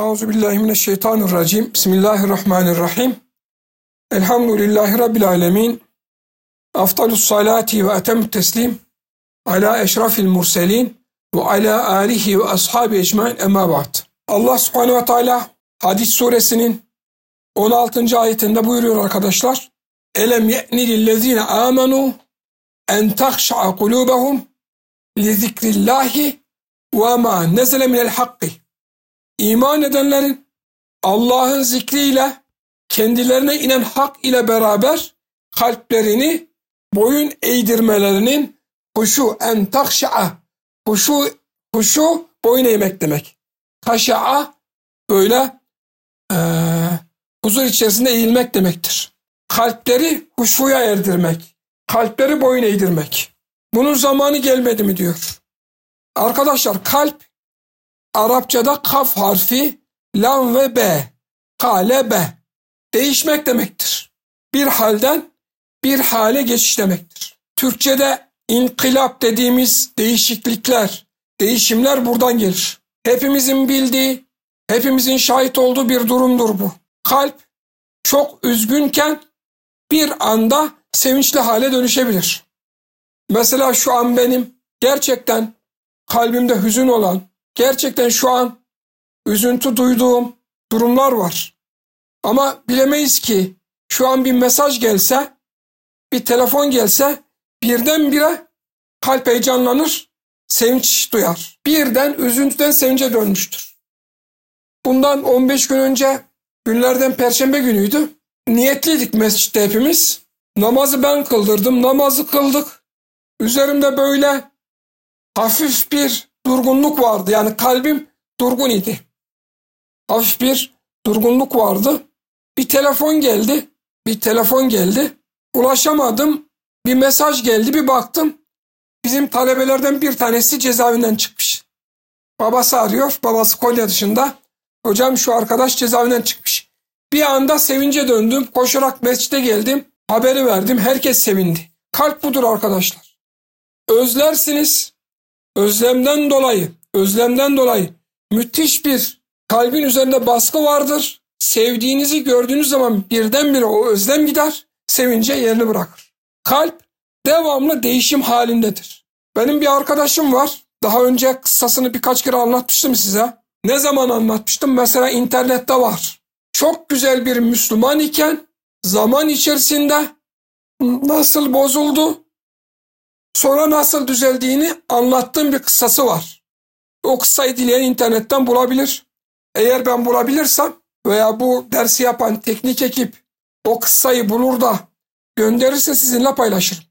Euzu billahi mineşşeytanirracim. Bismillahirrahmanirrahim. Elhamdülillahi rabbil alamin. Afdalus salati ve etemut teslim ala eşrafil murselin ve ala alihi ve ashabi ecmaîn emma ba'd. Allah Subhanahu ve Teala Hadis suresinin 16. ayetinde buyuruyor arkadaşlar. Elem ye'ni lillezine amenu en tahşa'a kulubahum li zikrillahi ve ma nezele minel hakki. İman edenlerin Allah'ın zikriyle kendilerine inen hak ile beraber kalplerini boyun eğdirmelerinin huşu en takşa'a huşu huşu boyun eğmek demek. Kaşa'a böyle e, huzur içerisinde eğilmek demektir. Kalpleri huşuya erdirmek. Kalpleri boyun eğdirmek. Bunun zamanı gelmedi mi diyor. Arkadaşlar kalp Arapçada kaf harfi lam ve b. Kale be. Değişmek demektir. Bir halden bir hale geçiş demektir. Türkçede inkılap dediğimiz değişiklikler, değişimler buradan gelir. Hepimizin bildiği, hepimizin şahit olduğu bir durumdur bu. Kalp çok üzgünken bir anda sevinçli hale dönüşebilir. Mesela şu an benim gerçekten kalbimde hüzün olan, gerçekten şu an üzüntü duyduğum durumlar var. Ama bilemeyiz ki şu an bir mesaj gelse, bir telefon gelse birdenbire kalp heyecanlanır, sevinç duyar. Birden üzüntüden sevince dönmüştür. Bundan 15 gün önce günlerden perşembe günüydü. Niyetliydik mescitte hepimiz. Namazı ben kıldırdım, namazı kıldık. Üzerimde böyle hafif bir durgunluk vardı. Yani kalbim durgun idi. Hafif bir durgunluk vardı. Bir telefon geldi. Bir telefon geldi. Ulaşamadım. Bir mesaj geldi. Bir baktım. Bizim talebelerden bir tanesi cezaevinden çıkmış. Babası arıyor. Babası Konya dışında. Hocam şu arkadaş cezaevinden çıkmış. Bir anda sevince döndüm. Koşarak mescide geldim. Haberi verdim. Herkes sevindi. Kalp budur arkadaşlar. Özlersiniz. Özlemden dolayı, özlemden dolayı müthiş bir kalbin üzerinde baskı vardır. Sevdiğinizi gördüğünüz zaman birdenbire o özlem gider, sevince yerini bırakır. Kalp devamlı değişim halindedir. Benim bir arkadaşım var. Daha önce kıssasını birkaç kere anlatmıştım size. Ne zaman anlatmıştım? Mesela internette var. Çok güzel bir Müslüman iken zaman içerisinde nasıl bozuldu, sonra nasıl düzeldiğini anlattığım bir kıssası var. O kıssayı dileyen internetten bulabilir. Eğer ben bulabilirsem veya bu dersi yapan teknik ekip o kıssayı bulur da gönderirse sizinle paylaşırım.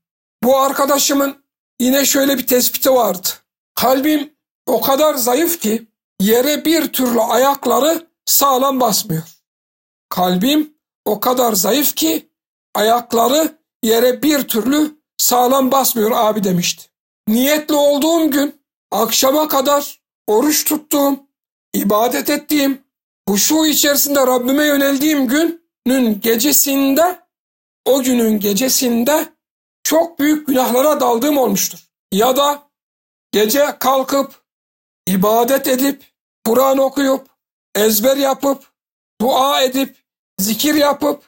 Bu arkadaşımın yine şöyle bir tespiti vardı. Kalbim o kadar zayıf ki yere bir türlü ayakları sağlam basmıyor. Kalbim o kadar zayıf ki ayakları yere bir türlü sağlam basmıyor abi demişti. Niyetli olduğum gün akşama kadar oruç tuttuğum, ibadet ettiğim, huşu içerisinde Rabbime yöneldiğim günün gecesinde, o günün gecesinde çok büyük günahlara daldığım olmuştur. Ya da gece kalkıp, ibadet edip, Kur'an okuyup, ezber yapıp, dua edip, zikir yapıp,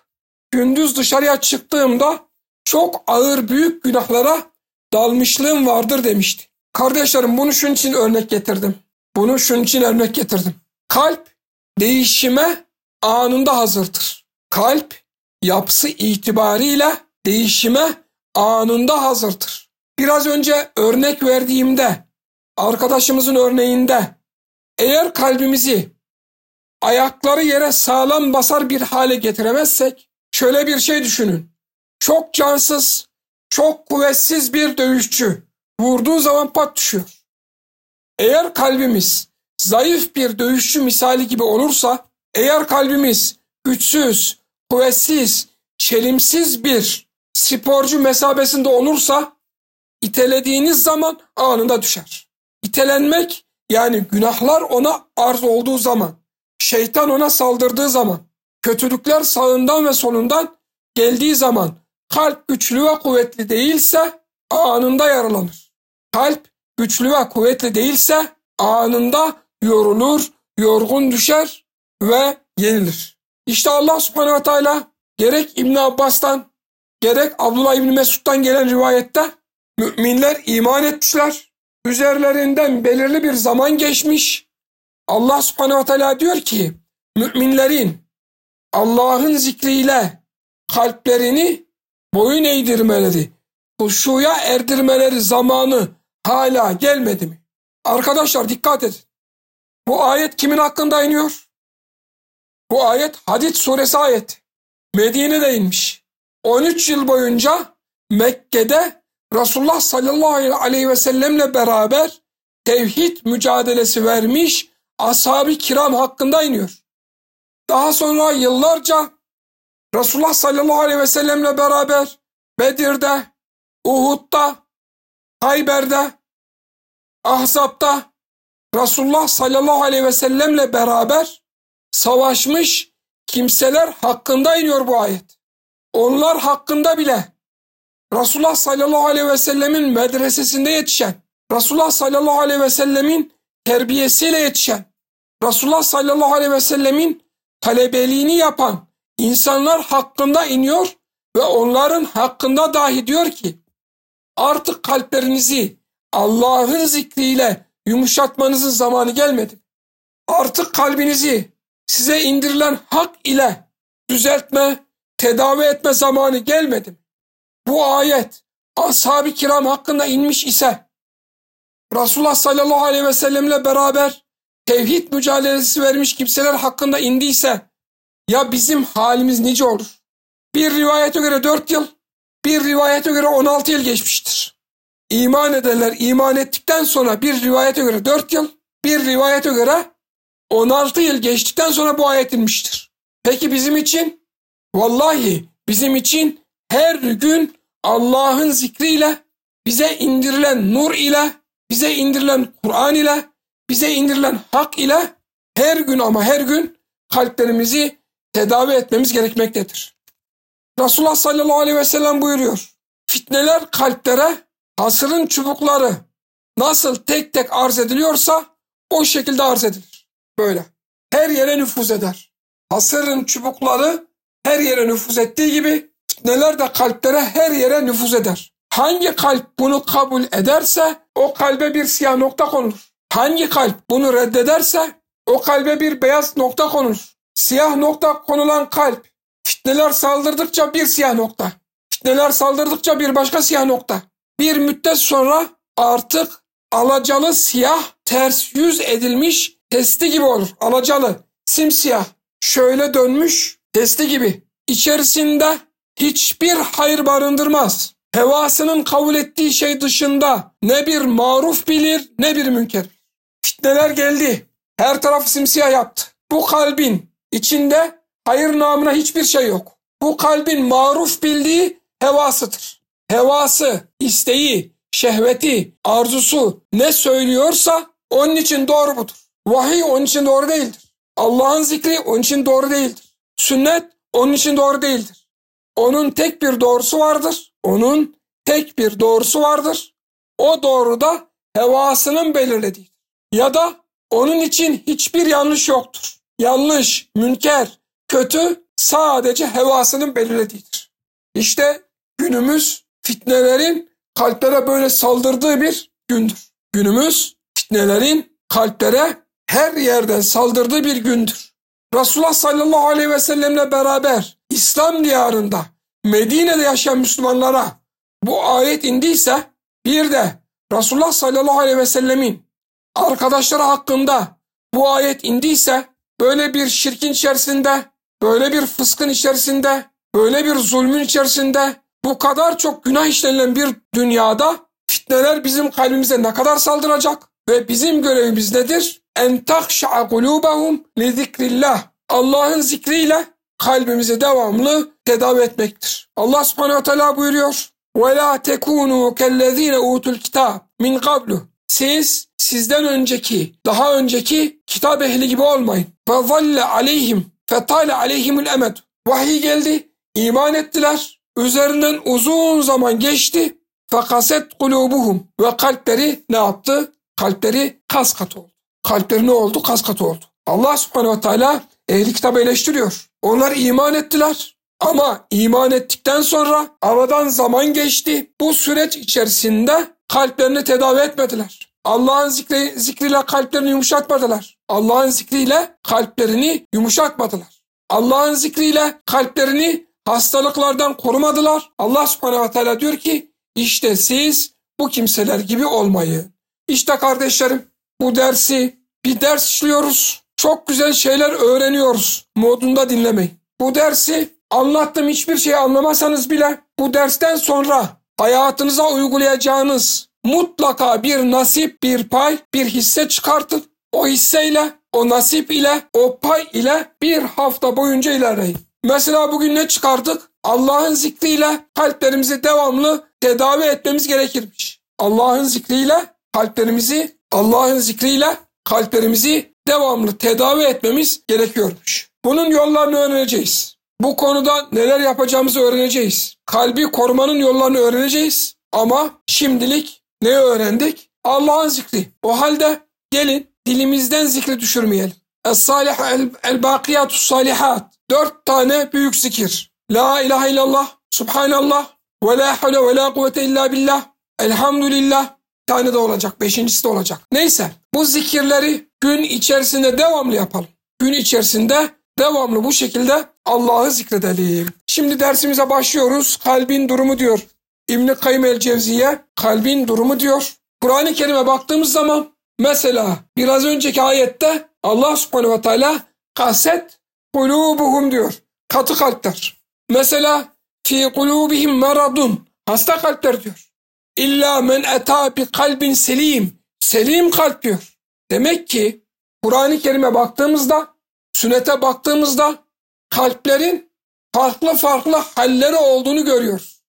gündüz dışarıya çıktığımda çok ağır büyük günahlara dalmışlığım vardır demişti. Kardeşlerim bunu şunun için örnek getirdim. Bunu şunun için örnek getirdim. Kalp değişime anında hazırdır. Kalp yapısı itibariyle değişime anında hazırdır. Biraz önce örnek verdiğimde, arkadaşımızın örneğinde eğer kalbimizi ayakları yere sağlam basar bir hale getiremezsek şöyle bir şey düşünün. Çok cansız, çok kuvvetsiz bir dövüşçü vurduğu zaman pat düşüyor. Eğer kalbimiz zayıf bir dövüşçü misali gibi olursa, eğer kalbimiz güçsüz, kuvvetsiz, çelimsiz bir sporcu mesabesinde olursa, itelediğiniz zaman anında düşer. İtelenmek yani günahlar ona arz olduğu zaman, şeytan ona saldırdığı zaman, kötülükler sağından ve solundan geldiği zaman kalp güçlü ve kuvvetli değilse anında yaralanır. Kalp güçlü ve kuvvetli değilse anında yorulur, yorgun düşer ve yenilir. İşte Allah subhanehu ve teala gerek İbn Abbas'tan gerek Abdullah İbni Mesud'dan gelen rivayette müminler iman etmişler. Üzerlerinden belirli bir zaman geçmiş. Allah subhanehu ve teala diyor ki müminlerin Allah'ın zikriyle kalplerini boyun eğdirmeleri, huşuya erdirmeleri zamanı hala gelmedi mi? Arkadaşlar dikkat edin. Bu ayet kimin hakkında iniyor? Bu ayet Hadid suresi ayet. Medine'de inmiş. 13 yıl boyunca Mekke'de Resulullah sallallahu aleyhi ve sellemle beraber tevhid mücadelesi vermiş ashab-ı kiram hakkında iniyor. Daha sonra yıllarca Resulullah sallallahu aleyhi ve sellemle beraber Bedir'de, Uhud'da, Hayber'de, Ahzab'da Resulullah sallallahu aleyhi ve sellemle beraber savaşmış kimseler hakkında iniyor bu ayet. Onlar hakkında bile Resulullah sallallahu aleyhi ve sellemin medresesinde yetişen, Resulullah sallallahu aleyhi ve sellemin terbiyesiyle yetişen, Resulullah sallallahu aleyhi ve sellemin talebeliğini yapan insanlar hakkında iniyor ve onların hakkında dahi diyor ki artık kalplerinizi Allah'ın zikriyle yumuşatmanızın zamanı gelmedi. Artık kalbinizi size indirilen hak ile düzeltme, tedavi etme zamanı gelmedi. Bu ayet ashab-ı kiram hakkında inmiş ise Resulullah sallallahu aleyhi ve sellemle beraber tevhid mücadelesi vermiş kimseler hakkında indiyse ya bizim halimiz nice olur? Bir rivayete göre dört yıl, bir rivayete göre on altı yıl geçmiştir. İman ederler, iman ettikten sonra bir rivayete göre dört yıl, bir rivayete göre on altı yıl geçtikten sonra bu ayet inmiştir. Peki bizim için? Vallahi bizim için her gün Allah'ın zikriyle, bize indirilen nur ile, bize indirilen Kur'an ile, bize indirilen hak ile her gün ama her gün kalplerimizi tedavi etmemiz gerekmektedir. Resulullah sallallahu aleyhi ve sellem buyuruyor. Fitneler kalplere hasırın çubukları nasıl tek tek arz ediliyorsa o şekilde arz edilir. Böyle. Her yere nüfuz eder. Hasırın çubukları her yere nüfuz ettiği gibi fitneler de kalplere her yere nüfuz eder. Hangi kalp bunu kabul ederse o kalbe bir siyah nokta konur. Hangi kalp bunu reddederse o kalbe bir beyaz nokta konur. Siyah nokta konulan kalp fitneler saldırdıkça bir siyah nokta. Fitneler saldırdıkça bir başka siyah nokta. Bir müddet sonra artık alacalı siyah ters yüz edilmiş testi gibi olur. Alacalı, simsiyah, şöyle dönmüş testi gibi. İçerisinde hiçbir hayır barındırmaz. Hevasının kabul ettiği şey dışında ne bir maruf bilir ne bir münker. Fitneler geldi. Her tarafı simsiyah yaptı. Bu kalbin içinde hayır namına hiçbir şey yok. Bu kalbin maruf bildiği hevasıdır. Hevası, isteği, şehveti, arzusu ne söylüyorsa onun için doğru budur. Vahiy onun için doğru değildir. Allah'ın zikri onun için doğru değildir. Sünnet onun için doğru değildir. Onun tek bir doğrusu vardır. Onun tek bir doğrusu vardır. O doğru da hevasının belirlediğidir. Ya da onun için hiçbir yanlış yoktur. Yanlış, münker, kötü sadece hevasının belirlediğidir. İşte günümüz fitnelerin kalplere böyle saldırdığı bir gündür. Günümüz fitnelerin kalplere her yerden saldırdığı bir gündür. Resulullah sallallahu aleyhi ve sellemle beraber İslam diyarında Medine'de yaşayan Müslümanlara bu ayet indiyse bir de Resulullah sallallahu aleyhi ve sellemin arkadaşları hakkında bu ayet indiyse böyle bir şirkin içerisinde, böyle bir fıskın içerisinde, böyle bir zulmün içerisinde bu kadar çok günah işlenilen bir dünyada fitneler bizim kalbimize ne kadar saldıracak ve bizim görevimiz nedir? En takşa'a kulubahum li zikrillah. Allah'ın zikriyle kalbimizi devamlı tedavi etmektir. Allah subhanehu ve teala buyuruyor. وَلَا تَكُونُوا كَالَّذ۪ينَ اُوتُوا الْكِتَابِ min qablu. siz sizden önceki, daha önceki kitap ehli gibi olmayın. Ve aleyhim fetale aleyhimul emed. Vahiy geldi, iman ettiler. Üzerinden uzun zaman geçti. Fekaset kulubuhum ve kalpleri ne yaptı? Kalpleri kas katı oldu. Kalpleri ne oldu? Kas katı oldu. Allah subhanehu ve teala ehli kitabı eleştiriyor. Onlar iman ettiler. Ama iman ettikten sonra aradan zaman geçti. Bu süreç içerisinde kalplerini tedavi etmediler. Allah'ın zikri, zikriyle kalplerini yumuşatmadılar. Allah'ın zikriyle kalplerini yumuşatmadılar. Allah'ın zikriyle kalplerini hastalıklardan korumadılar. Allah subhanehu ve teala diyor ki işte siz bu kimseler gibi olmayın. İşte kardeşlerim bu dersi bir ders işliyoruz. Çok güzel şeyler öğreniyoruz modunda dinlemeyin. Bu dersi anlattığım hiçbir şey anlamasanız bile bu dersten sonra hayatınıza uygulayacağınız mutlaka bir nasip, bir pay, bir hisse çıkartın. O hisseyle, o nasip ile, o pay ile bir hafta boyunca ilerleyin. Mesela bugün ne çıkardık? Allah'ın zikriyle kalplerimizi devamlı tedavi etmemiz gerekirmiş. Allah'ın zikriyle kalplerimizi, Allah'ın zikriyle kalplerimizi devamlı tedavi etmemiz gerekiyormuş. Bunun yollarını öğreneceğiz. Bu konuda neler yapacağımızı öğreneceğiz. Kalbi korumanın yollarını öğreneceğiz. Ama şimdilik ne öğrendik? Allah'ın zikri. O halde gelin dilimizden zikri düşürmeyelim. Es-salih el-bakiyatu salihat. Dört tane büyük zikir. La ilahe illallah, subhanallah, ve la havle ve la kuvvete illa billah, elhamdülillah. Tane de olacak, beşincisi de olacak. Neyse bu zikirleri gün içerisinde devamlı yapalım. Gün içerisinde devamlı bu şekilde Allah'ı zikredelim. Şimdi dersimize başlıyoruz. Kalbin durumu diyor. İbn-i Kayyum el-Cevziye kalbin durumu diyor. Kur'an-ı Kerim'e baktığımız zaman mesela biraz önceki ayette Allah subhanehu ve teala kaset kulubuhum diyor. Katı kalpler. Mesela fi kulubihim meradun. Hasta kalpler diyor. İlla men eta bi kalbin selim. Selim kalp diyor. Demek ki Kur'an-ı Kerim'e baktığımızda, sünnete baktığımızda kalplerin farklı farklı halleri olduğunu görüyoruz.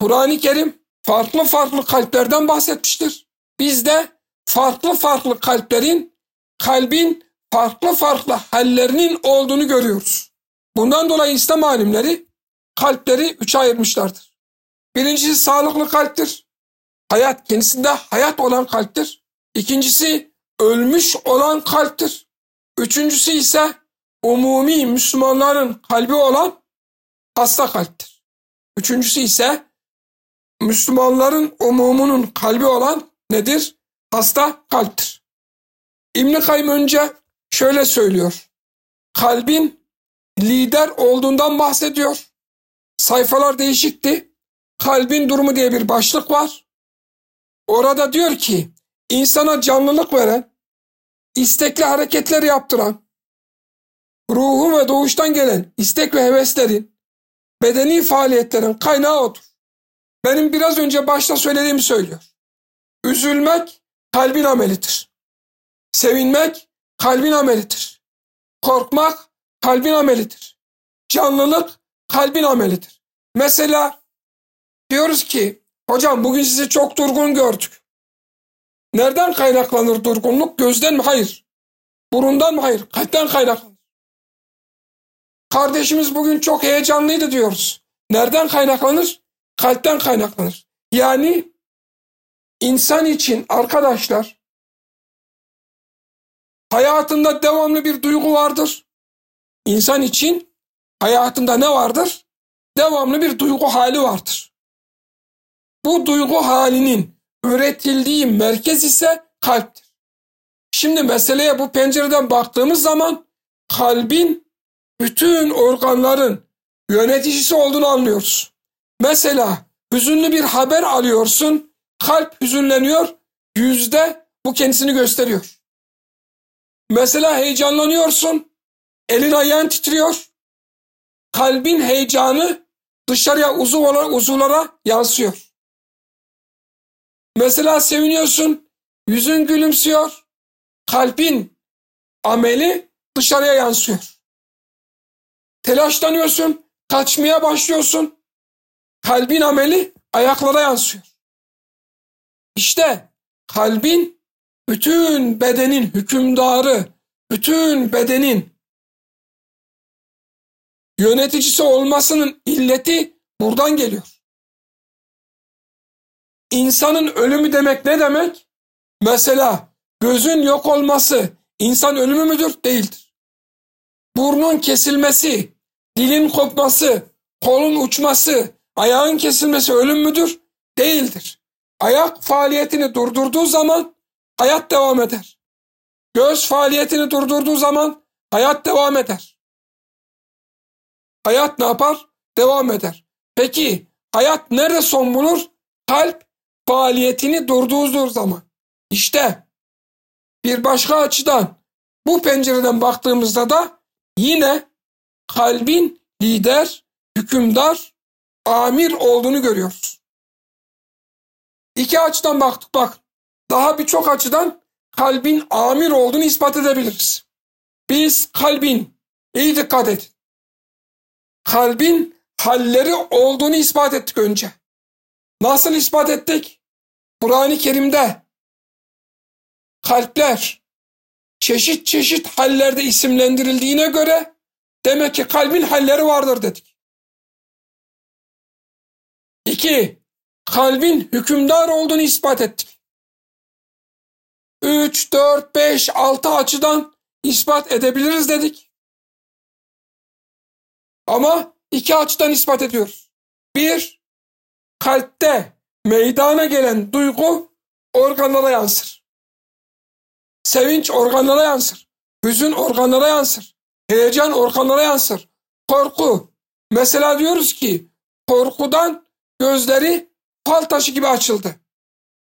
Kur'an-ı Kerim farklı farklı kalplerden bahsetmiştir. Biz de farklı farklı kalplerin, kalbin farklı farklı hallerinin olduğunu görüyoruz. Bundan dolayı İslam alimleri kalpleri üçe ayırmışlardır. Birincisi sağlıklı kalptir. Hayat kendisinde hayat olan kalptir. İkincisi ölmüş olan kalptir. Üçüncüsü ise umumi Müslümanların kalbi olan hasta kalptir. Üçüncüsü ise Müslümanların umumunun kalbi olan nedir? Hasta kalptir. İbn-i Kayyum önce şöyle söylüyor. Kalbin lider olduğundan bahsediyor. Sayfalar değişikti. Kalbin durumu diye bir başlık var. Orada diyor ki insana canlılık veren, istekli hareketler yaptıran, ruhu ve doğuştan gelen istek ve heveslerin, bedeni faaliyetlerin kaynağı odur. Benim biraz önce başta söylediğimi söylüyor. Üzülmek kalbin amelidir. Sevinmek kalbin amelidir. Korkmak kalbin amelidir. Canlılık kalbin amelidir. Mesela diyoruz ki hocam bugün sizi çok durgun gördük. Nereden kaynaklanır durgunluk? Gözden mi? Hayır. Burundan mı? Hayır. Kalpten kaynaklanır. Kardeşimiz bugün çok heyecanlıydı diyoruz. Nereden kaynaklanır? Kalpten kaynaklanır. Yani insan için arkadaşlar hayatında devamlı bir duygu vardır. İnsan için hayatında ne vardır? Devamlı bir duygu hali vardır. Bu duygu halinin üretildiği merkez ise kalptir. Şimdi meseleye bu pencereden baktığımız zaman kalbin bütün organların yöneticisi olduğunu anlıyoruz. Mesela hüzünlü bir haber alıyorsun, kalp hüzünleniyor, yüzde bu kendisini gösteriyor. Mesela heyecanlanıyorsun, elin ayağın titriyor, kalbin heyecanı dışarıya uzuvlara, uzuvlara yansıyor. Mesela seviniyorsun, yüzün gülümsüyor, kalbin ameli dışarıya yansıyor. Telaşlanıyorsun, kaçmaya başlıyorsun, kalbin ameli ayaklara yansıyor. İşte kalbin bütün bedenin hükümdarı, bütün bedenin yöneticisi olmasının illeti buradan geliyor. İnsanın ölümü demek ne demek? Mesela gözün yok olması insan ölümü müdür? Değildir. burnun kesilmesi, dilin kopması, kolun uçması, ayağın kesilmesi ölüm müdür? Değildir. Ayak faaliyetini durdurduğu zaman hayat devam eder. Göz faaliyetini durdurduğu zaman hayat devam eder. Hayat ne yapar? Devam eder. Peki hayat nerede son bulur? Kalp faaliyetini durdurduğu zaman. İşte bir başka açıdan bu pencereden baktığımızda da yine kalbin lider, hükümdar, amir olduğunu görüyoruz. İki açıdan baktık bak. Daha birçok açıdan kalbin amir olduğunu ispat edebiliriz. Biz kalbin, iyi dikkat edin. Kalbin halleri olduğunu ispat ettik önce. Nasıl ispat ettik? Kur'an-ı Kerim'de kalpler çeşit çeşit hallerde isimlendirildiğine göre demek ki kalbin halleri vardır dedik. İki, kalbin hükümdar olduğunu ispat ettik. Üç, dört, beş, altı açıdan ispat edebiliriz dedik. Ama iki açıdan ispat ediyoruz. Bir, kalpte meydana gelen duygu organlara yansır. Sevinç organlara yansır. Hüzün organlara yansır. Heyecan organlara yansır. Korku. Mesela diyoruz ki korkudan gözleri fal taşı gibi açıldı.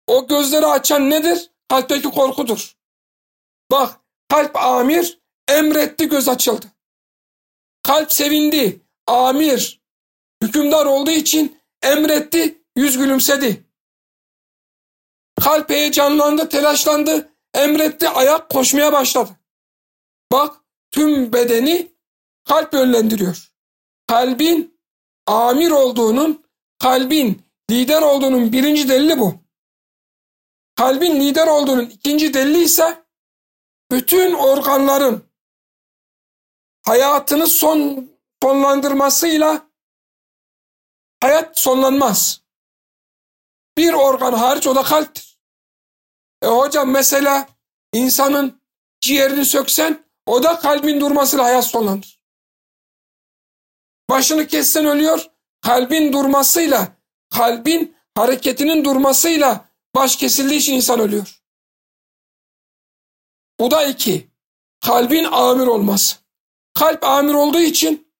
O gözleri açan nedir? Kalpteki korkudur. Bak kalp amir emretti göz açıldı. Kalp sevindi. Amir hükümdar olduğu için emretti yüz gülümsedi. Kalp heyecanlandı, telaşlandı, emretti, ayak koşmaya başladı. Bak tüm bedeni kalp yönlendiriyor. Kalbin amir olduğunun, kalbin lider olduğunun birinci delili bu. Kalbin lider olduğunun ikinci delili ise bütün organların hayatını son sonlandırmasıyla hayat sonlanmaz. Bir organ hariç o da kalptir. E hocam mesela insanın ciğerini söksen o da kalbin durmasıyla hayat sonlanır. Başını kessen ölüyor, kalbin durmasıyla, kalbin hareketinin durmasıyla baş kesildiği için insan ölüyor. Bu da iki. Kalbin amir olması. Kalp amir olduğu için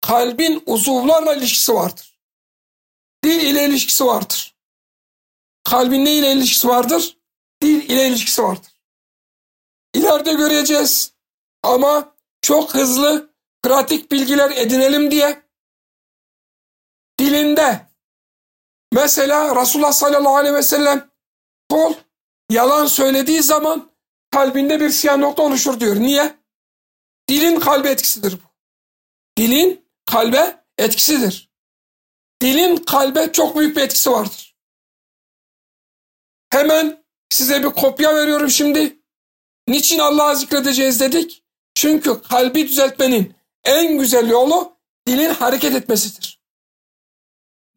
kalbin uzuvlarla ilişkisi vardır. Dil ile ilişkisi vardır. Kalbin ne ile ilişkisi vardır? Dil ile ilişkisi vardır. İleride göreceğiz ama çok hızlı pratik bilgiler edinelim diye dilinde mesela Resulullah sallallahu aleyhi ve sellem kol yalan söylediği zaman kalbinde bir siyah nokta oluşur diyor. Niye? Dilin kalbe etkisidir bu. Dilin kalbe etkisidir. Dilin kalbe çok büyük bir etkisi vardır. Hemen size bir kopya veriyorum şimdi. Niçin Allah'ı zikredeceğiz dedik? Çünkü kalbi düzeltmenin en güzel yolu dilin hareket etmesidir.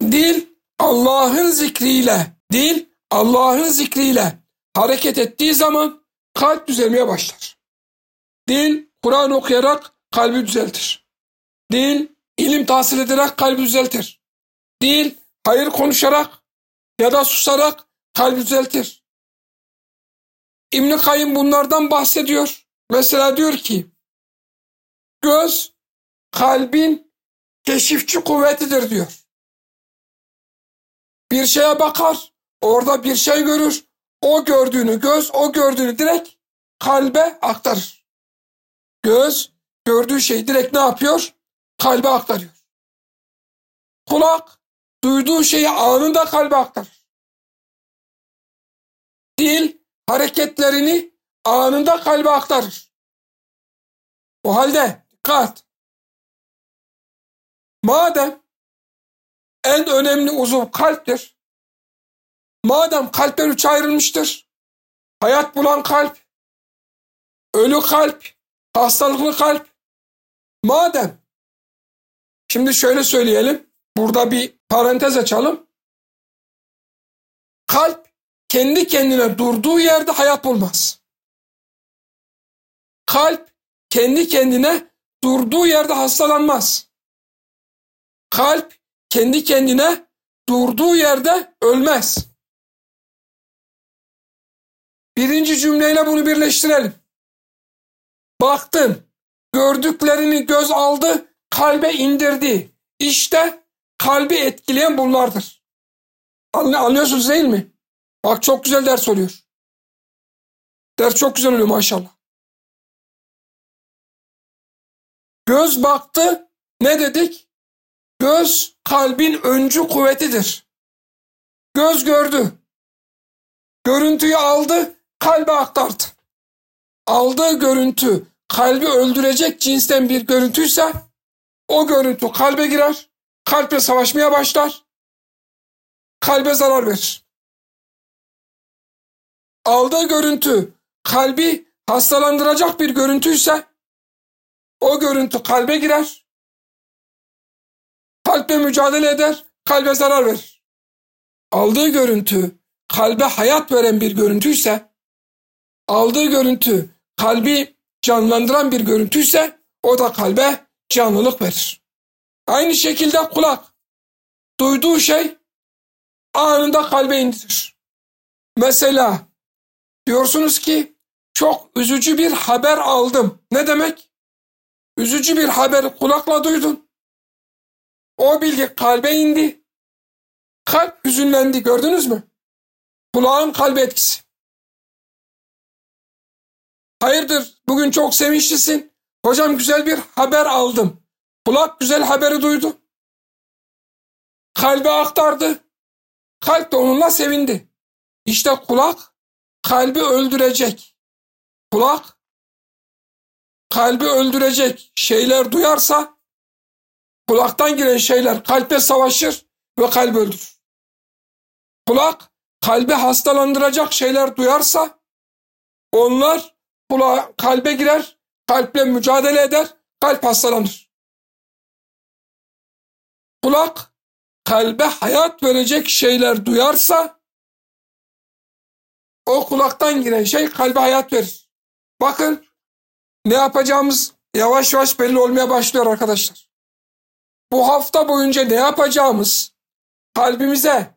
Dil Allah'ın zikriyle, dil Allah'ın zikriyle hareket ettiği zaman kalp düzelmeye başlar. Dil Kur'an okuyarak kalbi düzeltir. Dil ilim tahsil ederek kalbi düzeltir. Dil hayır konuşarak ya da susarak kalbi düzeltir. İbn Kayyım bunlardan bahsediyor. Mesela diyor ki göz kalbin keşifçi kuvvetidir diyor. Bir şeye bakar, orada bir şey görür. O gördüğünü göz, o gördüğünü direkt kalbe aktarır. Göz gördüğü şeyi direkt ne yapıyor? Kalbe aktarıyor. Kulak duyduğu şeyi anında kalbe aktarır. Dil hareketlerini anında kalbe aktarır. O halde dikkat. Madem en önemli uzuv kalptir. Madem kalpler üçe ayrılmıştır. Hayat bulan kalp, ölü kalp, hastalıklı kalp. Madem şimdi şöyle söyleyelim. Burada bir parantez açalım. Kalp kendi kendine durduğu yerde hayat bulmaz. Kalp kendi kendine durduğu yerde hastalanmaz. Kalp kendi kendine durduğu yerde ölmez. Birinci cümleyle bunu birleştirelim. Baktın, gördüklerini göz aldı, kalbe indirdi. İşte kalbi etkileyen bunlardır. Anlıyorsunuz değil mi? Bak çok güzel ders oluyor. Ders çok güzel oluyor maşallah. Göz baktı, ne dedik? Göz kalbin öncü kuvvetidir. Göz gördü. Görüntüyü aldı, kalbe aktardı. Aldığı görüntü kalbi öldürecek cinsten bir görüntüyse o görüntü kalbe girer, kalple savaşmaya başlar, kalbe zarar verir. Aldığı görüntü kalbi hastalandıracak bir görüntüyse o görüntü kalbe girer, kalple mücadele eder, kalbe zarar verir. Aldığı görüntü kalbe hayat veren bir görüntüyse, aldığı görüntü kalbi canlandıran bir görüntüyse o da kalbe canlılık verir. Aynı şekilde kulak duyduğu şey anında kalbe indirir. Mesela diyorsunuz ki çok üzücü bir haber aldım. Ne demek? Üzücü bir haberi kulakla duydun. O bilgi kalbe indi. Kalp hüzünlendi gördünüz mü? Kulağın kalbe etkisi. Hayırdır bugün çok sevinçlisin. Hocam güzel bir haber aldım. Kulak güzel haberi duydu. Kalbe aktardı. Kalp de onunla sevindi. İşte kulak kalbi öldürecek. Kulak kalbi öldürecek şeyler duyarsa kulaktan giren şeyler kalbe savaşır ve kalbi öldürür. Kulak kalbe hastalandıracak şeyler duyarsa onlar kulağa, kalbe girer, kalple mücadele eder, kalp hastalanır. Kulak kalbe hayat verecek şeyler duyarsa o kulaktan giren şey kalbe hayat verir. Bakın ne yapacağımız yavaş yavaş belli olmaya başlıyor arkadaşlar. Bu hafta boyunca ne yapacağımız kalbimize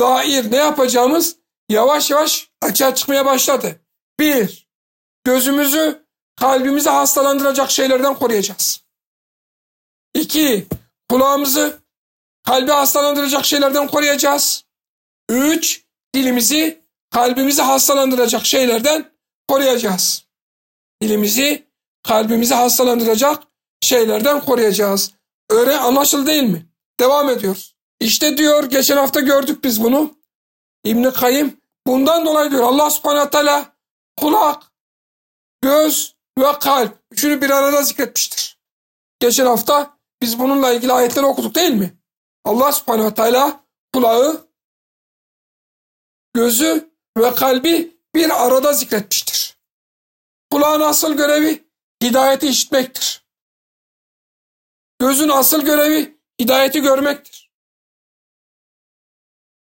dair ne yapacağımız yavaş yavaş açığa çıkmaya başladı. Bir, gözümüzü kalbimizi hastalandıracak şeylerden koruyacağız. İki, kulağımızı kalbi hastalandıracak şeylerden koruyacağız. Üç, dilimizi kalbimizi hastalandıracak şeylerden koruyacağız. Dilimizi kalbimizi hastalandıracak şeylerden koruyacağız. Öyle anlaşıldı değil mi? Devam ediyoruz. İşte diyor geçen hafta gördük biz bunu. İbn Kayyim bundan dolayı diyor Allah subhanahu teala kulak, göz ve kalp üçünü bir arada zikretmiştir. Geçen hafta biz bununla ilgili ayetleri okuduk değil mi? Allah subhanahu teala kulağı, gözü ve kalbi bir arada zikretmiştir. Kulağın asıl görevi hidayeti işitmektir. Gözün asıl görevi hidayeti görmektir.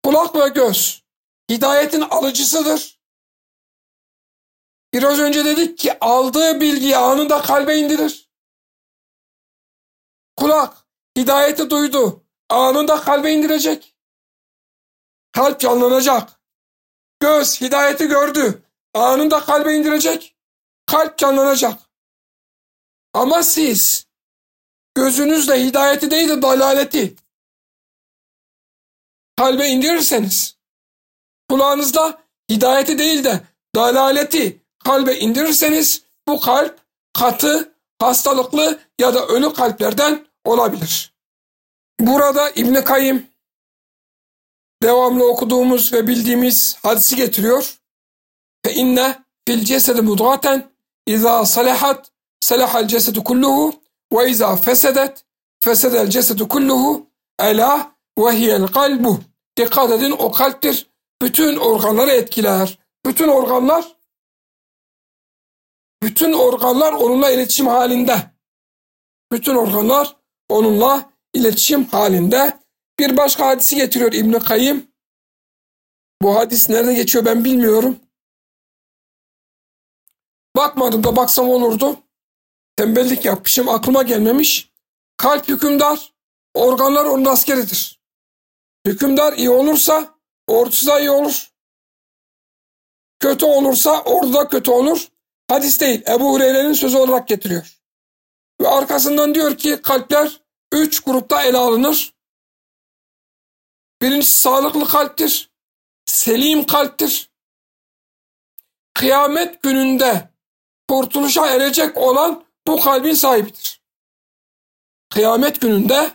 Kulak ve göz hidayetin alıcısıdır. Biraz önce dedik ki aldığı bilgiyi anında kalbe indirir. Kulak hidayeti duydu. Anında kalbe indirecek. Kalp canlanacak. Göz hidayeti gördü. Anında kalbe indirecek. Kalp canlanacak. Ama siz gözünüzle hidayeti değil de dalaleti kalbe indirirseniz, kulağınızda hidayeti değil de dalaleti kalbe indirirseniz bu kalp katı, hastalıklı ya da ölü kalplerden olabilir. Burada İbn Kayyim devamlı okuduğumuz ve bildiğimiz hadisi getiriyor. Fe inne fil cesedi mudgaten iza salahat salahal cesedu kulluhu ve iza fesedet fesedel cesedu kulluhu ela ve hiyel kalbu. Dikkat edin o kalptir. Bütün organları etkiler. Bütün organlar bütün organlar onunla iletişim halinde. Bütün organlar onunla iletişim halinde. Bir başka hadisi getiriyor İbn Kayyim. Bu hadis nerede geçiyor ben bilmiyorum. Bakmadım da baksam olurdu. tembellik yapmışım, aklıma gelmemiş. Kalp hükümdar, organlar onun askeridir. Hükümdar iyi olursa ordusu da iyi olur. Kötü olursa ordu da kötü olur. Hadis değil, Ebu Hureyre'nin sözü olarak getiriyor. Ve arkasından diyor ki kalpler üç grupta ele alınır. Birincisi sağlıklı kalptir. Selim kalptir. Kıyamet gününde kurtuluşa erecek olan bu kalbin sahibidir. Kıyamet gününde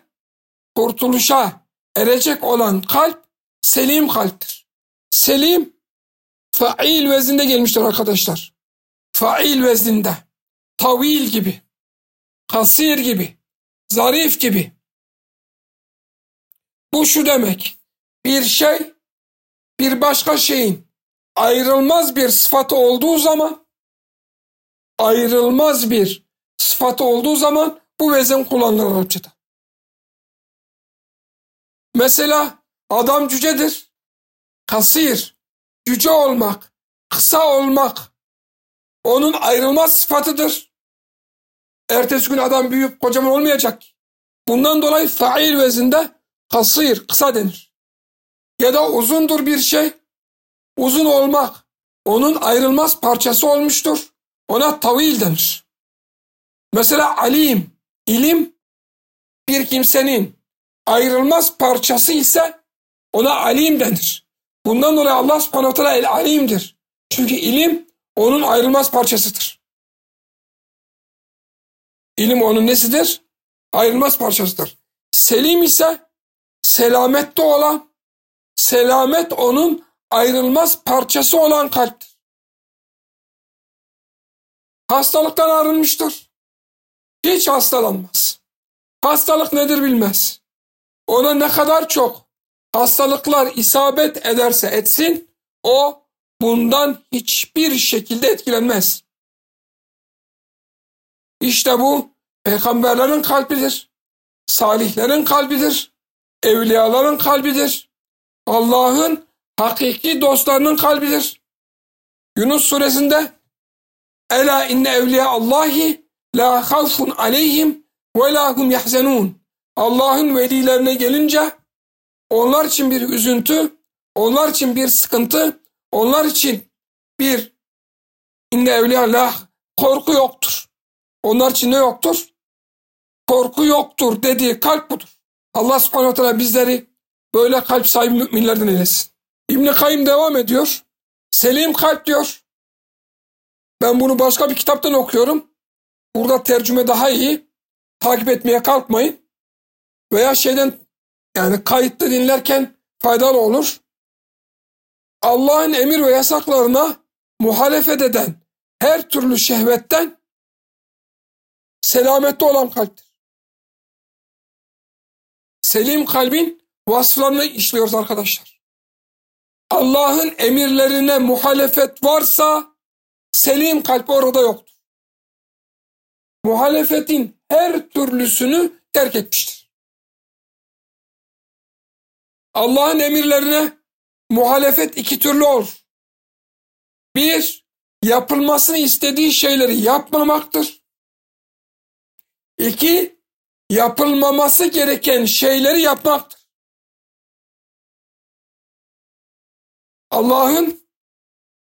kurtuluşa erecek olan kalp selim kalptir. Selim fail vezninde gelmiştir arkadaşlar. Fail vezninde. Tavil gibi. Kasir gibi. Zarif gibi. Bu şu demek. Bir şey bir başka şeyin ayrılmaz bir sıfatı olduğu zaman ayrılmaz bir sıfatı olduğu zaman bu vezin kullanılır Arapçada. Mesela adam cücedir. Kasir, cüce olmak, kısa olmak onun ayrılmaz sıfatıdır. Ertesi gün adam büyüyüp kocaman olmayacak. Bundan dolayı fail vezinde kasir, kısa denir. Ya da uzundur bir şey, uzun olmak onun ayrılmaz parçası olmuştur. Ona tavil denir. Mesela alim, ilim bir kimsenin ayrılmaz parçası ise ona alim denir. Bundan dolayı Allah subhanahu teala el alimdir. Çünkü ilim onun ayrılmaz parçasıdır. İlim onun nesidir? Ayrılmaz parçasıdır. Selim ise selamette olan, selamet onun ayrılmaz parçası olan kalptir. Hastalıktan arınmıştır. Hiç hastalanmaz. Hastalık nedir bilmez. Ona ne kadar çok hastalıklar isabet ederse etsin, o bundan hiçbir şekilde etkilenmez. İşte bu peygamberlerin kalbidir. Salihlerin kalbidir. Evliyaların kalbidir. Allah'ın hakiki dostlarının kalbidir. Yunus suresinde Ela inne evliya Allahi la havfun aleyhim ve la hum yahzenun. Allah'ın velilerine gelince onlar için bir üzüntü, onlar için bir sıkıntı, onlar için bir inne evliya Allah korku yoktur. Onlar için ne yoktur? Korku yoktur dediği kalp budur. Allah subhanahu teala bizleri böyle kalp sahibi müminlerden eylesin. İbn-i Kayyım devam ediyor. Selim kalp diyor. Ben bunu başka bir kitaptan okuyorum. Burada tercüme daha iyi. Takip etmeye kalkmayın. Veya şeyden yani kayıtlı dinlerken faydalı olur. Allah'ın emir ve yasaklarına muhalefet eden her türlü şehvetten selamette olan kalptir. Selim kalbin vasıflarını işliyoruz arkadaşlar. Allah'ın emirlerine muhalefet varsa selim kalp orada yoktur. Muhalefetin her türlüsünü terk etmiştir. Allah'ın emirlerine muhalefet iki türlü olur. Bir, yapılmasını istediği şeyleri yapmamaktır. İki, yapılmaması gereken şeyleri yapmaktır. Allah'ın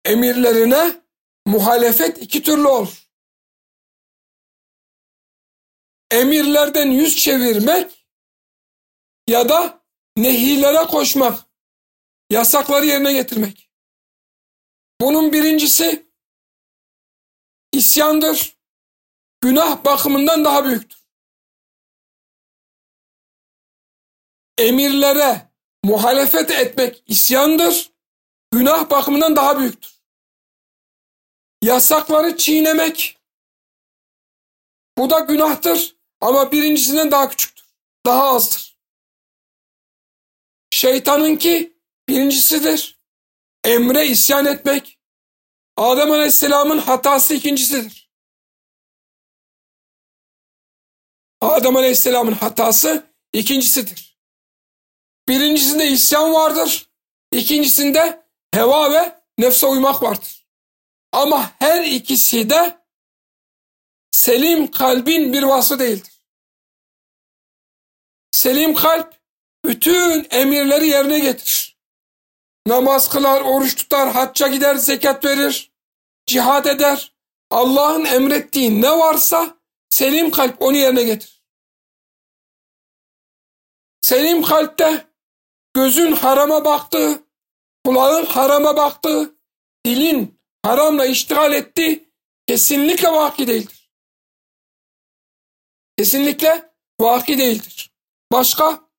emirlerine muhalefet iki türlü olur. Emirlerden yüz çevirmek ya da nehilere koşmak, yasakları yerine getirmek. Bunun birincisi isyandır. Günah bakımından daha büyüktür. Emirlere muhalefet etmek isyandır günah bakımından daha büyüktür. Yasakları çiğnemek bu da günahtır ama birincisinden daha küçüktür. Daha azdır. Şeytanınki birincisidir. Emre isyan etmek. Adem Aleyhisselam'ın hatası ikincisidir. Adem Aleyhisselam'ın hatası ikincisidir. Birincisinde isyan vardır. İkincisinde heva ve nefse uymak vardır. Ama her ikisi de selim kalbin bir vasfı değildir. Selim kalp bütün emirleri yerine getirir. Namaz kılar, oruç tutar, hacca gider, zekat verir, cihad eder. Allah'ın emrettiği ne varsa selim kalp onu yerine getirir. Selim kalpte gözün harama baktığı, kulağın harama baktığı, dilin haramla iştigal etti kesinlikle vaki değildir. Kesinlikle vaki değildir. Başka?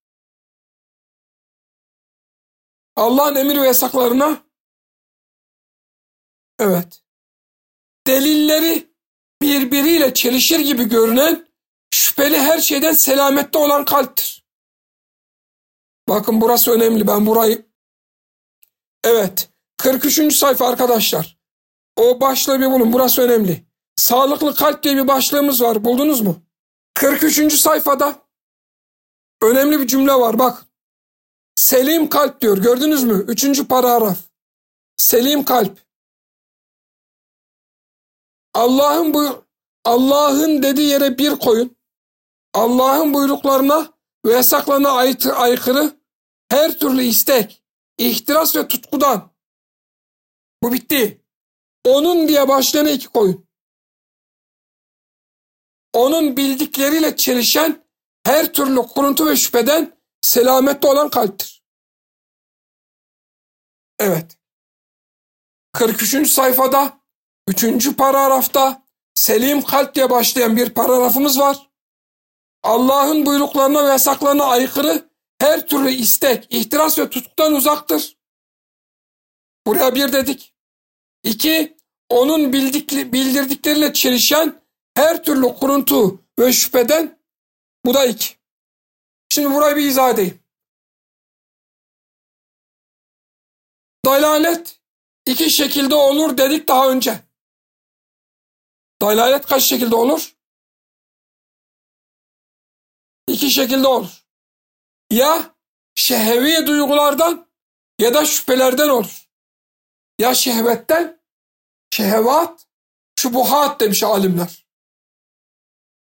Allah'ın emir ve yasaklarına evet delilleri birbiriyle çelişir gibi görünen şüpheli her şeyden selamette olan kalptir. Bakın burası önemli. Ben burayı Evet. 43. sayfa arkadaşlar. O başlığı bir bulun. Burası önemli. Sağlıklı kalp diye bir başlığımız var. Buldunuz mu? 43. sayfada önemli bir cümle var. Bak. Selim kalp diyor. Gördünüz mü? Üçüncü paragraf. Selim kalp. Allah'ın bu Allah'ın dediği yere bir koyun. Allah'ın buyruklarına ve yasaklarına aykırı her türlü istek, ihtiras ve tutkudan. Bu bitti. Onun diye başlayana iki koyun. Onun bildikleriyle çelişen her türlü kuruntu ve şüpheden selamette olan kalptir. Evet. 43. sayfada 3. paragrafta selim kalp diye başlayan bir paragrafımız var. Allah'ın buyruklarına ve yasaklarına aykırı her türlü istek, ihtiras ve tutkudan uzaktır. Buraya bir dedik. İki, onun bildikli, bildirdikleriyle çelişen her türlü kuruntu ve şüpheden bu da iki. Şimdi burayı bir izah edeyim. Dalalet iki şekilde olur dedik daha önce. Dalalet kaç şekilde olur? İki şekilde olur. Ya şehvi duygulardan ya da şüphelerden olur. Ya şehvetten, şehvat, şubuhat demiş alimler.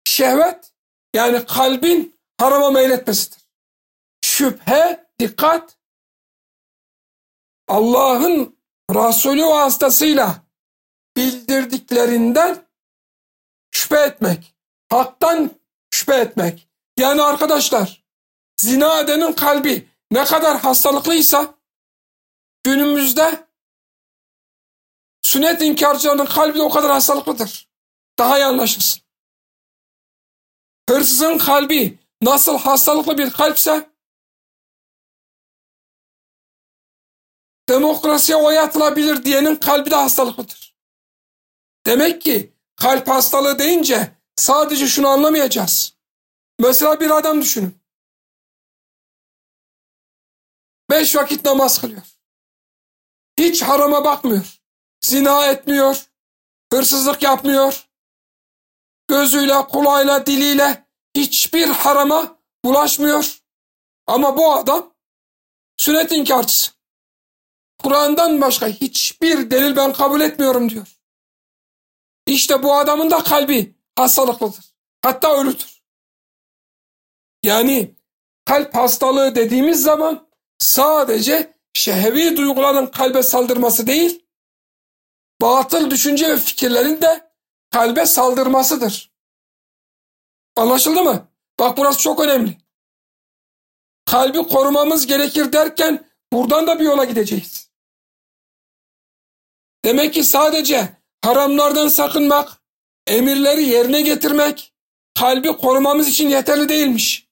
Şehvet yani kalbin harama meyletmesidir. Şüphe, dikkat, Allah'ın Resulü vasıtasıyla bildirdiklerinden şüphe etmek. Haktan şüphe etmek. Yani arkadaşlar zina edenin kalbi ne kadar hastalıklıysa günümüzde sünnet inkarcılarının kalbi de o kadar hastalıklıdır. Daha iyi anlaşılsın. Hırsızın kalbi nasıl hastalıklı bir kalpse demokrasiye oy atılabilir diyenin kalbi de hastalıklıdır. Demek ki kalp hastalığı deyince sadece şunu anlamayacağız. Mesela bir adam düşünün. Beş vakit namaz kılıyor. Hiç harama bakmıyor. Zina etmiyor. Hırsızlık yapmıyor. Gözüyle, kulağıyla, diliyle hiçbir harama bulaşmıyor. Ama bu adam sünnet inkarcısı. Kur'an'dan başka hiçbir delil ben kabul etmiyorum diyor. İşte bu adamın da kalbi hastalıklıdır. Hatta ölüdür. Yani kalp hastalığı dediğimiz zaman sadece şehvi duyguların kalbe saldırması değil, batıl düşünce ve fikirlerin de kalbe saldırmasıdır. Anlaşıldı mı? Bak burası çok önemli. Kalbi korumamız gerekir derken buradan da bir yola gideceğiz. Demek ki sadece haramlardan sakınmak, emirleri yerine getirmek, kalbi korumamız için yeterli değilmiş.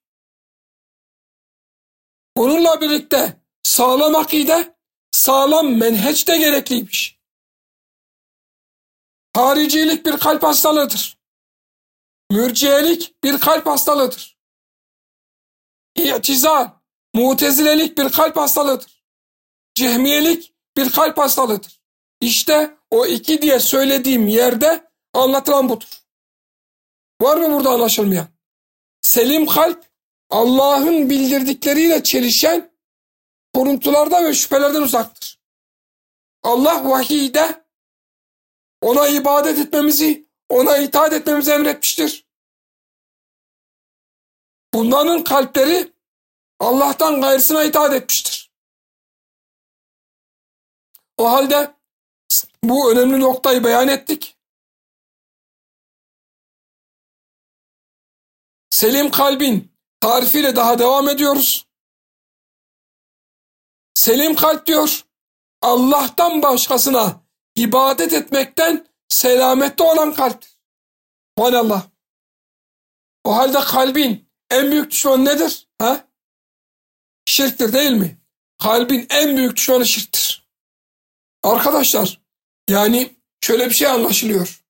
Bununla birlikte sağlam akide, sağlam menheç de gerekliymiş. Haricilik bir kalp hastalığıdır. Mürciyelik bir kalp hastalığıdır. İ'tizal, mutezilelik bir kalp hastalığıdır. Cehmiyelik bir kalp hastalığıdır. İşte o iki diye söylediğim yerde anlatılan budur. Var mı burada anlaşılmayan? Selim kalp Allah'ın bildirdikleriyle çelişen kuruntulardan ve şüphelerden uzaktır. Allah vahiyde ona ibadet etmemizi, ona itaat etmemizi emretmiştir. Bunların kalpleri Allah'tan gayrısına itaat etmiştir. O halde bu önemli noktayı beyan ettik. Selim kalbin tarifiyle daha devam ediyoruz. Selim kalp diyor, Allah'tan başkasına ibadet etmekten selamette olan kalptir. Allah. O halde kalbin en büyük düşmanı nedir? Ha? Şirktir değil mi? Kalbin en büyük düşmanı şirktir. Arkadaşlar, yani şöyle bir şey anlaşılıyor.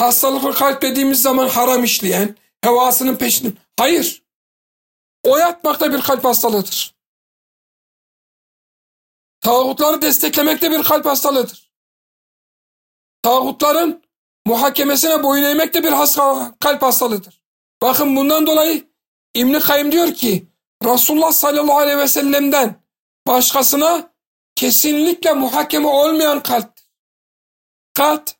Hastalıklı kalp dediğimiz zaman haram işleyen, hevasının peşinde. Hayır. O yatmak da bir kalp hastalığıdır. Tağutları desteklemek de bir kalp hastalığıdır. Tağutların muhakemesine boyun eğmek de bir hasta, kalp hastalığıdır. Bakın bundan dolayı İbn-i Kayyım diyor ki Resulullah sallallahu aleyhi ve sellem'den başkasına kesinlikle muhakeme olmayan kalp. Kalp.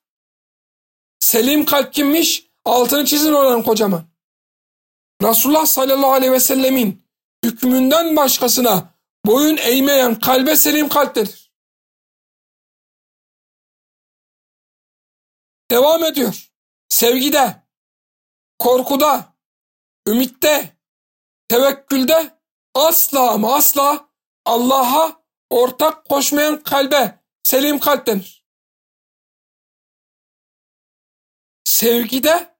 Selim kalp kimmiş? Altını çizin olan kocaman. Resulullah sallallahu aleyhi ve sellemin hükmünden başkasına boyun eğmeyen kalbe selim kalptedir. Devam ediyor. Sevgide, korkuda, ümitte, tevekkülde asla ama asla Allah'a ortak koşmayan kalbe selim kalp denir. Sevgide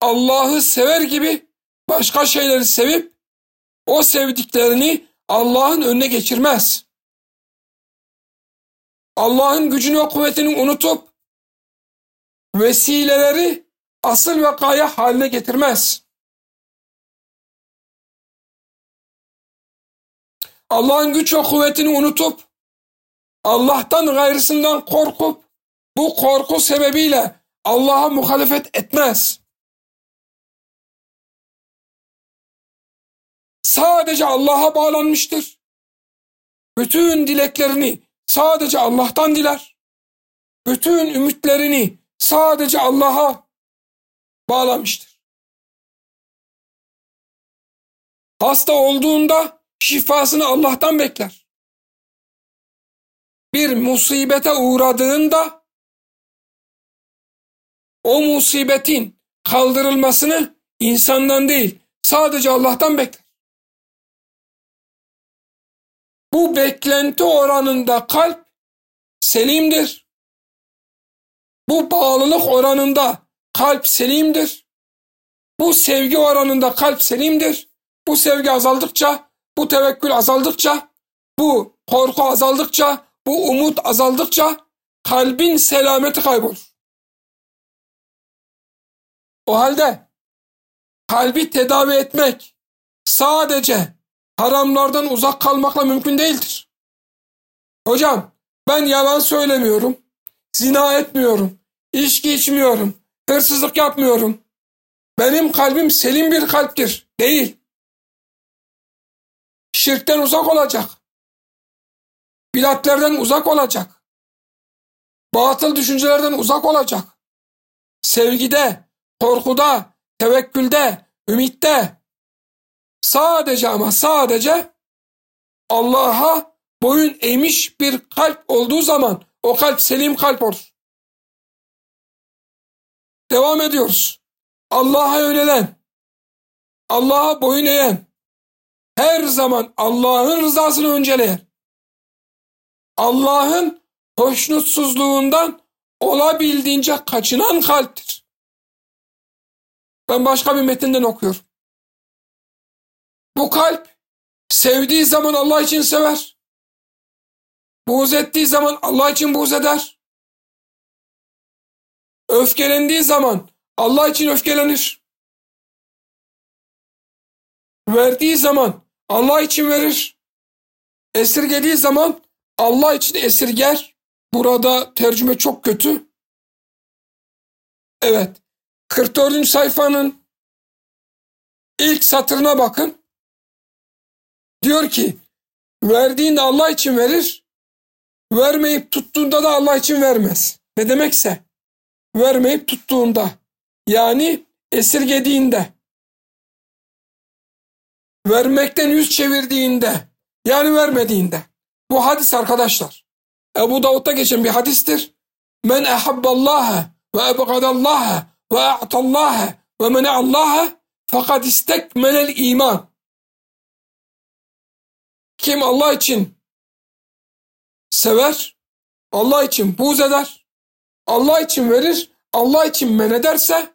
Allah'ı sever gibi başka şeyleri sevip o sevdiklerini Allah'ın önüne geçirmez. Allah'ın gücünü ve kuvvetini unutup vesileleri asıl ve gaye haline getirmez. Allah'ın güç ve kuvvetini unutup Allah'tan gayrısından korkup bu korku sebebiyle Allah'a muhalefet etmez. Sadece Allah'a bağlanmıştır. Bütün dileklerini sadece Allah'tan diler. Bütün ümitlerini sadece Allah'a bağlamıştır. Hasta olduğunda şifasını Allah'tan bekler. Bir musibete uğradığında o musibetin kaldırılmasını insandan değil sadece Allah'tan bekler. Bu beklenti oranında kalp selimdir. Bu bağlılık oranında kalp selimdir. Bu sevgi oranında kalp selimdir. Bu sevgi azaldıkça, bu tevekkül azaldıkça, bu korku azaldıkça, bu umut azaldıkça kalbin selameti kaybolur. O halde kalbi tedavi etmek sadece haramlardan uzak kalmakla mümkün değildir. Hocam ben yalan söylemiyorum, zina etmiyorum, içki içmiyorum, hırsızlık yapmıyorum. Benim kalbim selim bir kalptir. Değil. Şirkten uzak olacak. Bilatlerden uzak olacak. Batıl düşüncelerden uzak olacak. Sevgide, korkuda, tevekkülde, ümitte, sadece ama sadece Allah'a boyun eğmiş bir kalp olduğu zaman o kalp selim kalp olur. Devam ediyoruz. Allah'a yönelen, Allah'a boyun eğen, her zaman Allah'ın rızasını önceleyen, Allah'ın hoşnutsuzluğundan olabildiğince kaçınan kalptir. Ben başka bir metinden okuyorum. Bu kalp sevdiği zaman Allah için sever. Buğz ettiği zaman Allah için buğz eder. Öfkelendiği zaman Allah için öfkelenir. Verdiği zaman Allah için verir. Esirgediği zaman Allah için esirger. Burada tercüme çok kötü. Evet. 44. sayfanın ilk satırına bakın. Diyor ki verdiğinde Allah için verir, vermeyip tuttuğunda da Allah için vermez. Ne demekse vermeyip tuttuğunda yani esirgediğinde vermekten yüz çevirdiğinde yani vermediğinde bu hadis arkadaşlar Ebu Davud'da geçen bir hadistir. Men ehabballaha ve ebgadallaha ve a'tallaha ve mena'allaha fakat istekmelel iman. Kim Allah için sever, Allah için buğz eder, Allah için verir, Allah için men ederse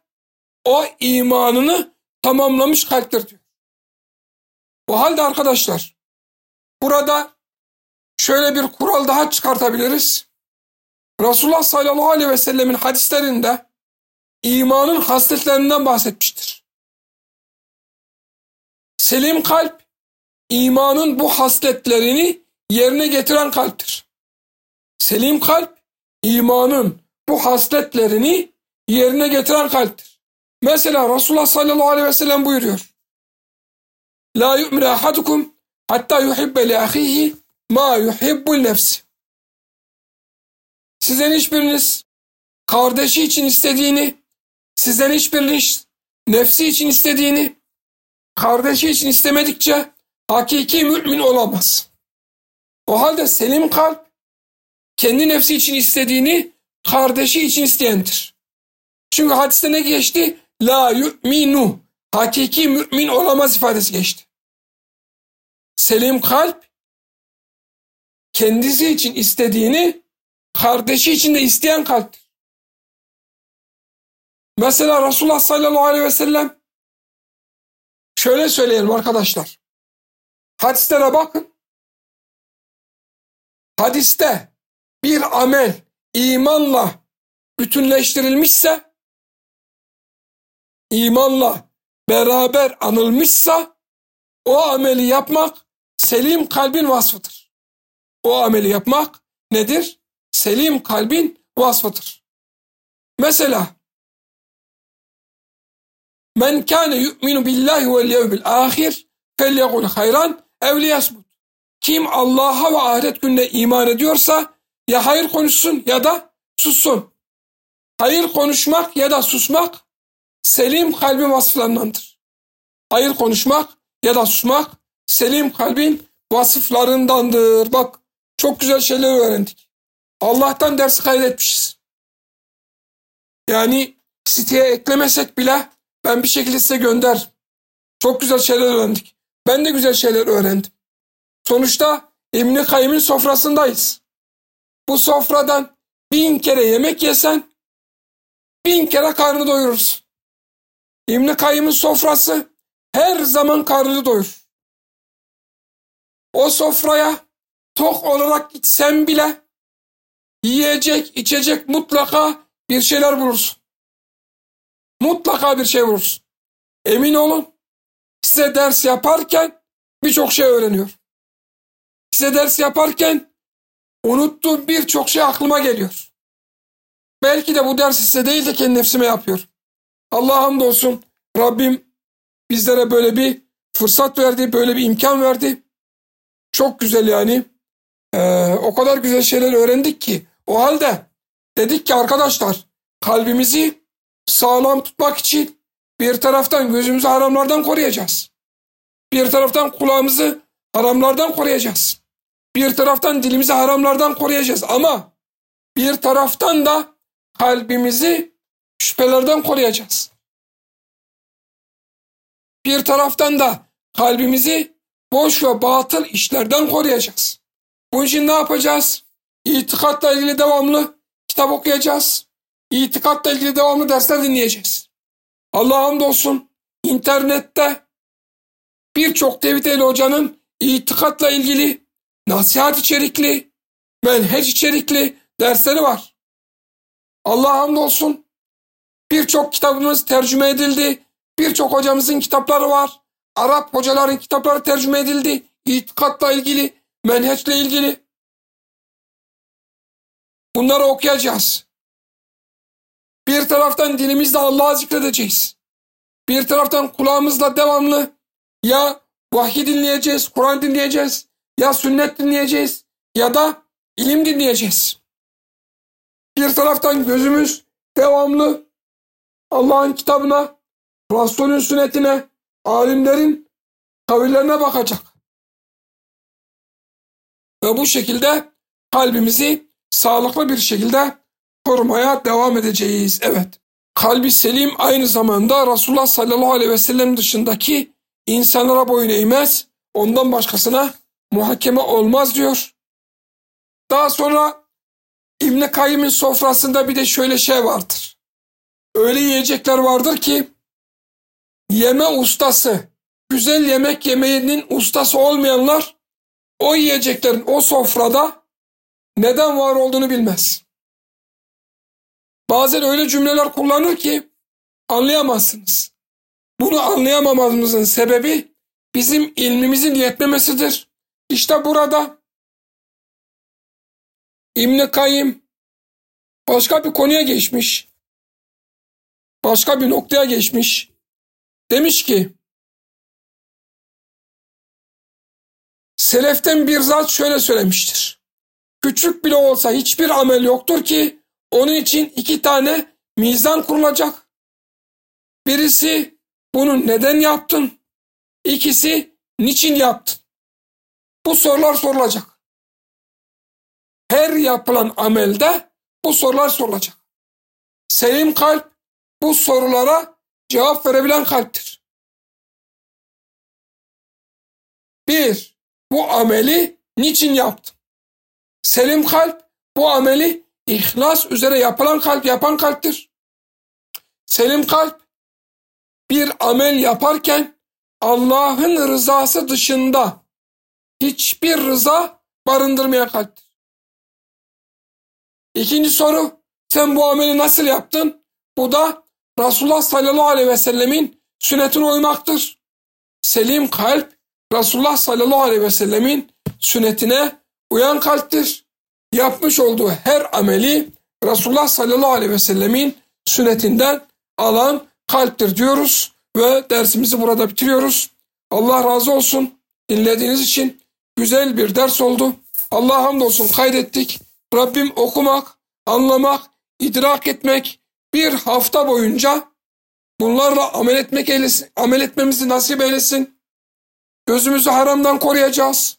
o imanını tamamlamış kalptir diyor. O halde arkadaşlar burada şöyle bir kural daha çıkartabiliriz. Resulullah sallallahu aleyhi ve sellemin hadislerinde imanın hasletlerinden bahsetmiştir. Selim kalp imanın bu hasletlerini yerine getiren kalptir. Selim kalp imanın bu hasletlerini yerine getiren kalptir. Mesela Resulullah sallallahu aleyhi ve sellem buyuruyor. La yu'minu ahadukum hatta yuhibbe li ahihi ma yuhibbul nefsi. Sizden hiçbiriniz kardeşi için istediğini, sizden hiçbiriniz nefsi için istediğini, kardeşi için istemedikçe hakiki mümin olamaz. O halde selim kalp kendi nefsi için istediğini kardeşi için isteyendir. Çünkü hadiste ne geçti? La yu'minu. Hakiki mümin olamaz ifadesi geçti. Selim kalp kendisi için istediğini kardeşi için de isteyen kalptir. Mesela Resulullah sallallahu aleyhi ve sellem şöyle söyleyelim arkadaşlar. Hadislere bakın. Hadiste bir amel imanla bütünleştirilmişse imanla beraber anılmışsa o ameli yapmak selim kalbin vasfıdır. O ameli yapmak nedir? Selim kalbin vasfıdır. Mesela Men kâne yu'minu billahi vel yevmil ahir felyekul hayran ev liyasmut. Kim Allah'a ve ahiret gününe iman ediyorsa ya hayır konuşsun ya da sussun. Hayır konuşmak ya da susmak selim kalbin vasıflarındandır. Hayır konuşmak ya da susmak selim kalbin vasıflarındandır. Bak çok güzel şeyler öğrendik. Allah'tan ders kaydetmişiz. Yani siteye eklemesek bile ben bir şekilde size gönder. Çok güzel şeyler öğrendik. Ben de güzel şeyler öğrendim. Sonuçta İbn-i Kayyım'ın sofrasındayız. Bu sofradan bin kere yemek yesen bin kere karnı doyurursun. İbn-i Kayyım'ın sofrası her zaman karnını doyur. O sofraya tok olarak gitsen bile yiyecek, içecek mutlaka bir şeyler bulursun. Mutlaka bir şey bulursun. Emin olun size ders yaparken birçok şey öğreniyor. Size ders yaparken unuttuğum birçok şey aklıma geliyor. Belki de bu ders size değil de kendi nefsime yapıyor. Allah'a hamdolsun Rabbim bizlere böyle bir fırsat verdi, böyle bir imkan verdi. Çok güzel yani. Ee, o kadar güzel şeyler öğrendik ki. O halde dedik ki arkadaşlar kalbimizi sağlam tutmak için bir taraftan gözümüzü haramlardan koruyacağız. Bir taraftan kulağımızı haramlardan koruyacağız. Bir taraftan dilimizi haramlardan koruyacağız ama bir taraftan da kalbimizi şüphelerden koruyacağız. Bir taraftan da kalbimizi boş ve batıl işlerden koruyacağız. Bunun için ne yapacağız? İtikatla ilgili devamlı kitap okuyacağız. İtikatla ilgili devamlı dersler dinleyeceğiz. Allah'a hamdolsun internette birçok Tevhid Ehli Hoca'nın itikatla ilgili nasihat içerikli, menheç içerikli dersleri var. Allah'a hamdolsun birçok kitabımız tercüme edildi. Birçok hocamızın kitapları var. Arap hocaların kitapları tercüme edildi. İtikatla ilgili, menheçle ilgili. Bunları okuyacağız. Bir taraftan dilimizle Allah'ı zikredeceğiz. Bir taraftan kulağımızla devamlı ya vahiy dinleyeceğiz, Kur'an dinleyeceğiz, ya sünnet dinleyeceğiz ya da ilim dinleyeceğiz. Bir taraftan gözümüz devamlı Allah'ın kitabına, Resulün sünnetine, alimlerin kavillerine bakacak. Ve bu şekilde kalbimizi sağlıklı bir şekilde korumaya devam edeceğiz. Evet. Kalbi selim aynı zamanda Resulullah sallallahu aleyhi ve sellem dışındaki insanlara boyun eğmez. Ondan başkasına muhakeme olmaz diyor. Daha sonra İbn Kayyim'in sofrasında bir de şöyle şey vardır. Öyle yiyecekler vardır ki yeme ustası, güzel yemek yemeğinin ustası olmayanlar o yiyeceklerin o sofrada neden var olduğunu bilmez. Bazen öyle cümleler kullanır ki anlayamazsınız. Bunu anlayamamamızın sebebi bizim ilmimizin yetmemesidir. İşte burada İbn Kayyim başka bir konuya geçmiş. Başka bir noktaya geçmiş. Demiş ki Seleften bir zat şöyle söylemiştir. Küçük bile olsa hiçbir amel yoktur ki onun için iki tane mizan kurulacak. Birisi bunu neden yaptın? İkisi niçin yaptın? Bu sorular sorulacak. Her yapılan amelde bu sorular sorulacak. Selim kalp bu sorulara cevap verebilen kalptir. Bir, bu ameli niçin yaptın? Selim kalp bu ameli ihlas üzere yapılan kalp yapan kalptir. Selim kalp bir amel yaparken Allah'ın rızası dışında hiçbir rıza barındırmayan kalptir. İkinci soru sen bu ameli nasıl yaptın? Bu da Resulullah sallallahu aleyhi ve sellemin sünnetine uymaktır. Selim kalp Resulullah sallallahu aleyhi ve sellemin sünnetine uyan kalptir. Yapmış olduğu her ameli Resulullah sallallahu aleyhi ve sellemin sünnetinden alan kalptir diyoruz ve dersimizi burada bitiriyoruz. Allah razı olsun dinlediğiniz için güzel bir ders oldu. Allah hamdolsun kaydettik. Rabbim okumak, anlamak, idrak etmek bir hafta boyunca bunlarla amel etmek eylesin, amel etmemizi nasip eylesin. Gözümüzü haramdan koruyacağız.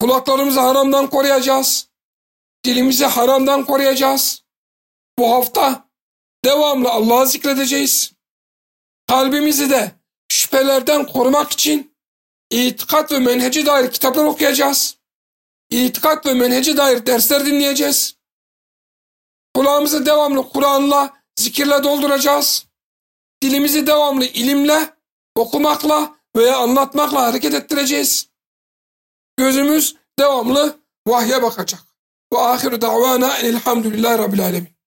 Kulaklarımızı haramdan koruyacağız. Dilimizi haramdan koruyacağız. Bu hafta devamlı Allah'ı zikredeceğiz. Kalbimizi de şüphelerden korumak için itikat ve menheci dair kitaplar okuyacağız. İtikat ve menheci dair dersler dinleyeceğiz. Kulağımızı devamlı Kur'an'la, zikirle dolduracağız. Dilimizi devamlı ilimle, okumakla veya anlatmakla hareket ettireceğiz. Gözümüz devamlı vahye bakacak. Ve ahiru davana elhamdülillahi rabbil alemin.